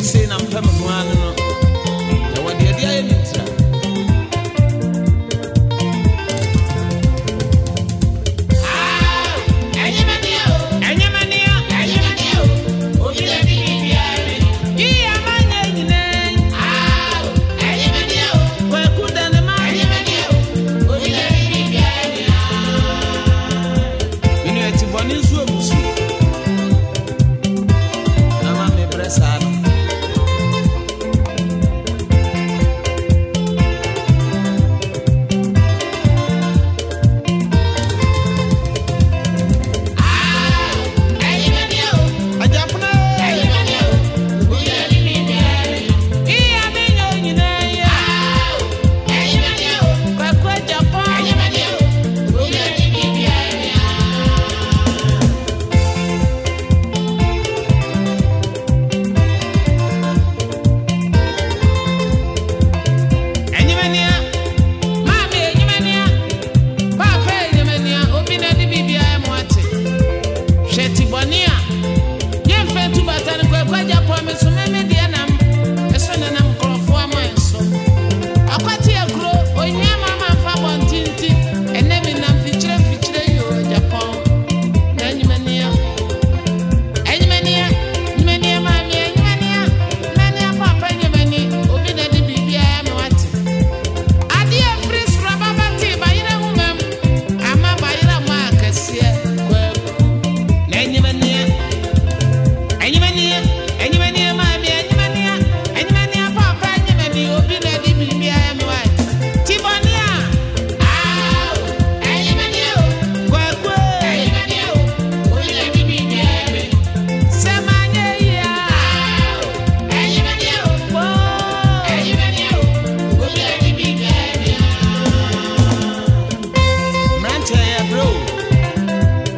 you say na pɛ me